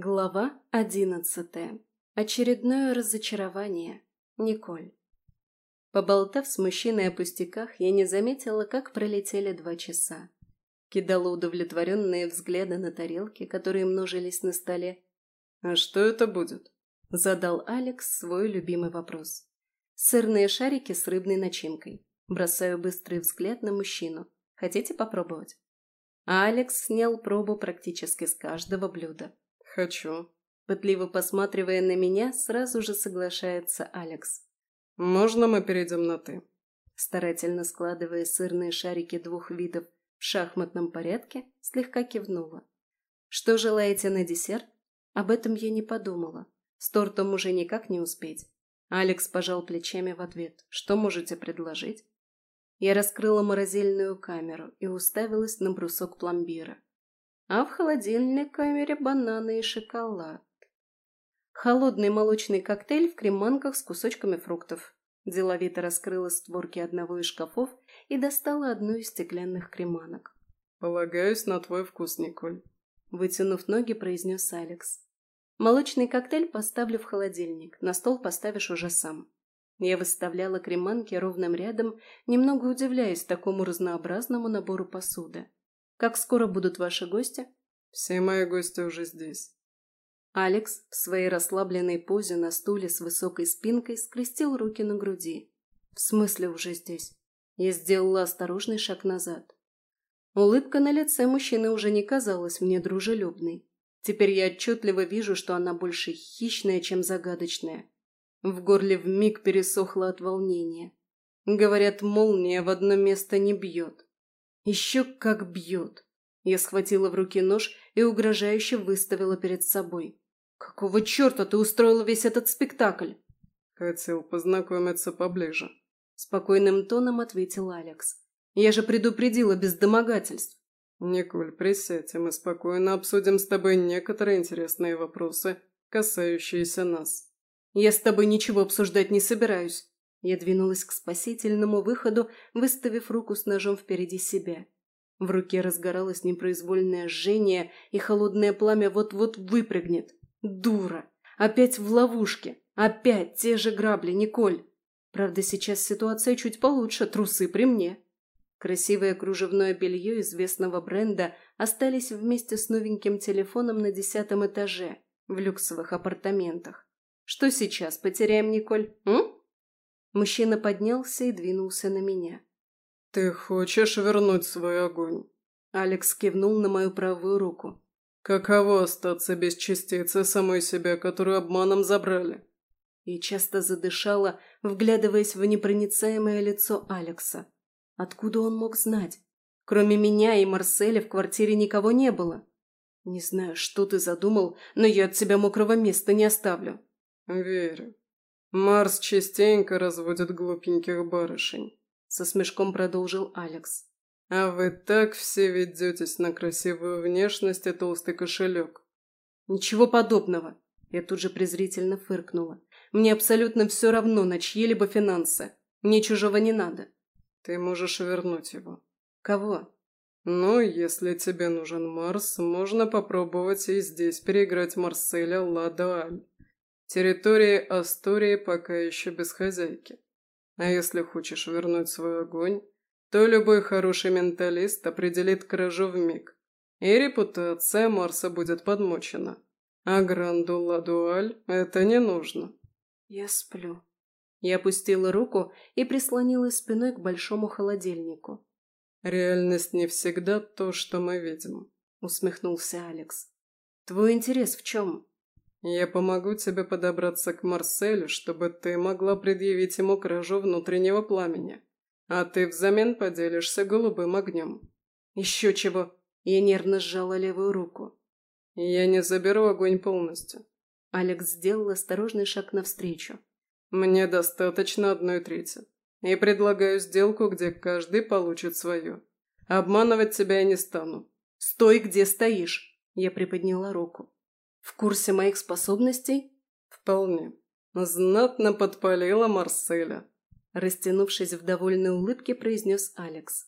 Глава одиннадцатая. Очередное разочарование. Николь. Поболтав с мужчиной о пустяках, я не заметила, как пролетели два часа. Кидала удовлетворенные взгляды на тарелки, которые множились на столе. «А что это будет?» – задал Алекс свой любимый вопрос. «Сырные шарики с рыбной начинкой. Бросаю быстрый взгляд на мужчину. Хотите попробовать?» Алекс снял пробу практически с каждого блюда. «Хочу». Пытливо посматривая на меня, сразу же соглашается Алекс. «Можно мы перейдем на «ты»?» Старательно складывая сырные шарики двух видов в шахматном порядке, слегка кивнула. «Что желаете на десерт?» Об этом я не подумала. С тортом уже никак не успеть. Алекс пожал плечами в ответ. «Что можете предложить?» Я раскрыла морозильную камеру и уставилась на брусок пломбира. А в холодильной камере бананы и шоколад. Холодный молочный коктейль в креманках с кусочками фруктов. Деловито раскрыла створки одного из шкафов и достала одну из стеклянных креманок. «Полагаюсь на твой вкус, Николь», — вытянув ноги, произнес Алекс. «Молочный коктейль поставлю в холодильник, на стол поставишь уже сам». Я выставляла креманки ровным рядом, немного удивляясь такому разнообразному набору посуды. «Как скоро будут ваши гости?» «Все мои гости уже здесь». Алекс в своей расслабленной позе на стуле с высокой спинкой скрестил руки на груди. «В смысле уже здесь?» Я сделала осторожный шаг назад. Улыбка на лице мужчины уже не казалась мне дружелюбной. Теперь я отчетливо вижу, что она больше хищная, чем загадочная. В горле вмиг пересохло от волнения. Говорят, молния в одно место не бьет. Еще как бьет. Я схватила в руки нож и угрожающе выставила перед собой. «Какого черта ты устроила весь этот спектакль?» «Хотел познакомиться поближе», — спокойным тоном ответил Алекс. «Я же предупредила без домогательств». «Николь, присядь, и мы спокойно обсудим с тобой некоторые интересные вопросы, касающиеся нас». Я с тобой ничего обсуждать не собираюсь. Я двинулась к спасительному выходу, выставив руку с ножом впереди себя. В руке разгоралось непроизвольное жжение, и холодное пламя вот-вот выпрыгнет. Дура! Опять в ловушке! Опять те же грабли, Николь! Правда, сейчас ситуация чуть получше, трусы при мне. Красивое кружевное белье известного бренда остались вместе с новеньким телефоном на десятом этаже, в люксовых апартаментах. Что сейчас, потеряем Николь, м?» Мужчина поднялся и двинулся на меня. «Ты хочешь вернуть свой огонь?» Алекс кивнул на мою правую руку. «Каково остаться без частицы самой себя, которую обманом забрали?» И часто задышала, вглядываясь в непроницаемое лицо Алекса. Откуда он мог знать? Кроме меня и Марселя в квартире никого не было. Не знаю, что ты задумал, но я от тебя мокрого места не оставлю. «Верю. Марс частенько разводит глупеньких барышень», — со смешком продолжил Алекс. «А вы так все ведетесь на красивую внешность и толстый кошелек». «Ничего подобного», — я тут же презрительно фыркнула. «Мне абсолютно все равно на чьи-либо финансы. Мне чужого не надо». «Ты можешь вернуть его». «Кого?» «Ну, если тебе нужен Марс, можно попробовать и здесь переиграть Марселя Ладуаль. Территории Астории пока еще без хозяйки. А если хочешь вернуть свой огонь, то любой хороший менталист определит кражу в миг, и репутация Марса будет подмочена. А Гранду Ладуаль это не нужно. Я сплю. Я опустила руку и прислонилась спиной к большому холодильнику. «Реальность не всегда то, что мы видим», — усмехнулся Алекс. «Твой интерес в чем?» Я помогу тебе подобраться к Марселю, чтобы ты могла предъявить ему кражу внутреннего пламени. А ты взамен поделишься голубым огнем. Еще чего. Я нервно сжала левую руку. Я не заберу огонь полностью. Алекс сделал осторожный шаг навстречу. Мне достаточно одной трети. И предлагаю сделку, где каждый получит свое. Обманывать тебя я не стану. Стой, где стоишь. Я приподняла руку. В курсе моих способностей? Вполне. Знатно подпалила Марселя. Растянувшись в довольной улыбке, произнес Алекс.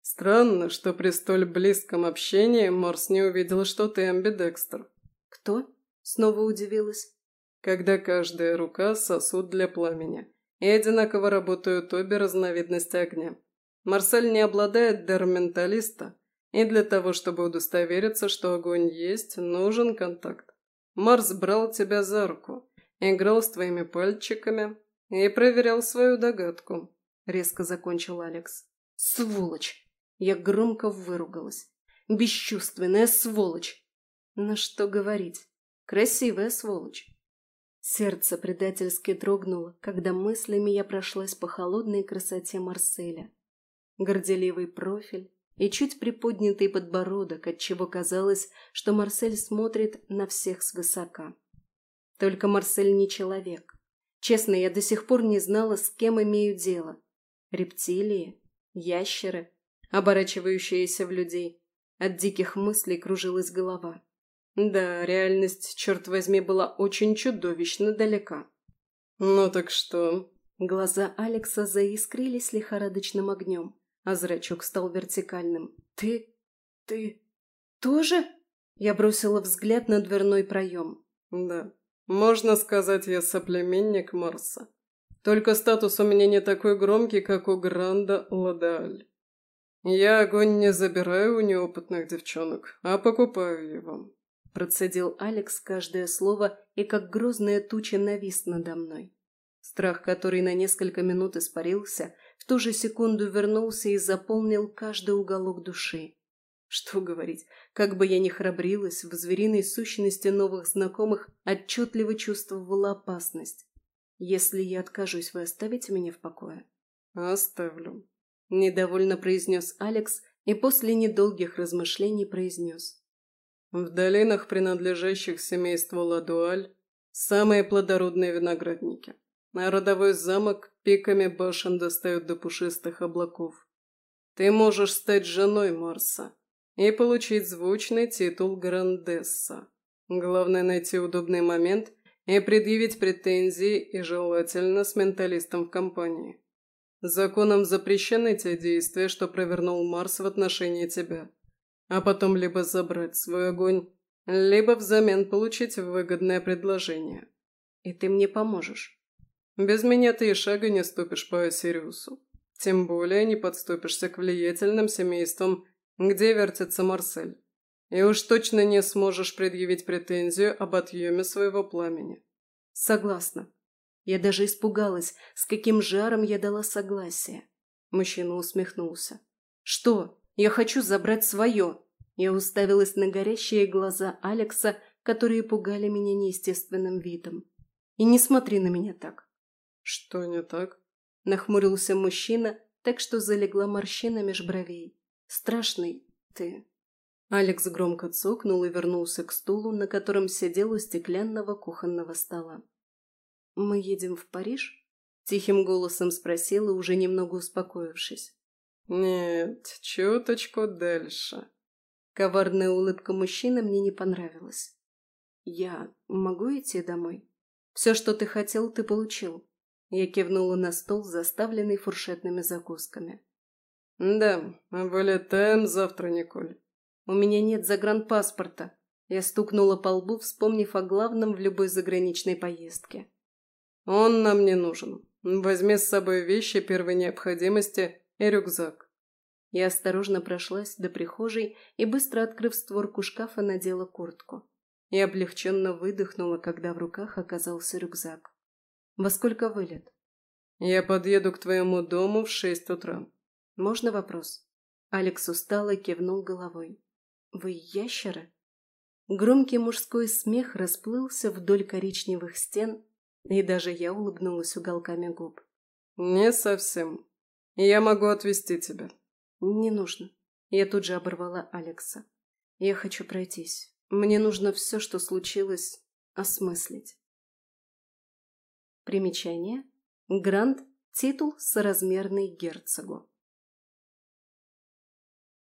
Странно, что при столь близком общении Марс не увидел, что ты амбидекстер. Кто? Снова удивилась. Когда каждая рука – сосуд для пламени, и одинаково работают обе разновидности огня. Марсель не обладает дар менталиста, и для того, чтобы удостовериться, что огонь есть, нужен контакт. Марс брал тебя за руку, играл с твоими пальчиками и проверял свою догадку», — резко закончил Алекс. «Сволочь!» Я громко выругалась. «Бесчувственная сволочь!» На что говорить? Красивая сволочь. Сердце предательски дрогнуло, когда мыслями я прошлась по холодной красоте Марселя. Горделивый профиль и чуть приподнятый подбородок, отчего казалось, что Марсель смотрит на всех свысока. Только Марсель не человек. Честно, я до сих пор не знала, с кем имею дело. Рептилии, ящеры, оборачивающиеся в людей. От диких мыслей кружилась голова. Да, реальность, черт возьми, была очень чудовищно далека. «Ну так что?» Глаза Алекса заискрились лихорадочным огнем, а зрачок стал вертикальным. «Ты... ты... тоже?» Я бросила взгляд на дверной проем. «Да, можно сказать, я соплеменник Марса. Только статус у меня не такой громкий, как у Гранда Ладаль. Я огонь не забираю у неопытных девчонок, а покупаю его. Процедил Алекс каждое слово и как грозная туча навис надо мной. Страх, который на несколько минут испарился, в ту же секунду вернулся и заполнил каждый уголок души. Что говорить, как бы я ни храбрилась, в звериной сущности новых знакомых отчетливо чувствовала опасность. Если я откажусь, вы оставите меня в покое? Оставлю. Недовольно произнес Алекс и после недолгих размышлений произнес. В долинах, принадлежащих семейству Ладуаль, самые плодородные виноградники, а родовой замок пиками башен достают до пушистых облаков. Ты можешь стать женой Марса и получить звучный титул Грандесса. Главное найти удобный момент и предъявить претензии и желательно с менталистом в компании. Законом запрещены те действия, что провернул Марс в отношении тебя а потом либо забрать свой огонь, либо взамен получить выгодное предложение. И ты мне поможешь. Без меня ты и шага не ступишь по Осириусу. Тем более не подступишься к влиятельным семействам, где вертится Марсель. И уж точно не сможешь предъявить претензию об отъеме своего пламени. Согласна. Я даже испугалась, с каким жаром я дала согласие. Мужчина усмехнулся. Что? Я хочу забрать свое. Я уставилась на горящие глаза Алекса, которые пугали меня неестественным видом. И не смотри на меня так. Что не так? Нахмурился мужчина, так что залегла морщина меж бровей. Страшный ты. Алекс громко цокнул и вернулся к стулу, на котором сидел у стеклянного кухонного стола. «Мы едем в Париж?» – тихим голосом спросила, уже немного успокоившись. «Нет, чуточку дальше». Коварная улыбка мужчины мне не понравилась. «Я могу идти домой? Все, что ты хотел, ты получил». Я кивнула на стол, заставленный фуршетными закусками. «Да, вылетаем завтра, Николь». «У меня нет загранпаспорта». Я стукнула по лбу, вспомнив о главном в любой заграничной поездке. «Он нам не нужен. Возьми с собой вещи первой необходимости и рюкзак. Я осторожно прошлась до прихожей и, быстро открыв створку шкафа, надела куртку. И облегченно выдохнула, когда в руках оказался рюкзак. «Во сколько вылет?» «Я подъеду к твоему дому в шесть утра». «Можно вопрос?» Алекс устало кивнул головой. «Вы ящеры?» Громкий мужской смех расплылся вдоль коричневых стен, и даже я улыбнулась уголками губ. «Не совсем», я могу отвезти тебя. Не нужно. Я тут же оборвала Алекса. Я хочу пройтись. Мне нужно все, что случилось, осмыслить. Примечание. Грант – титул соразмерный герцогу.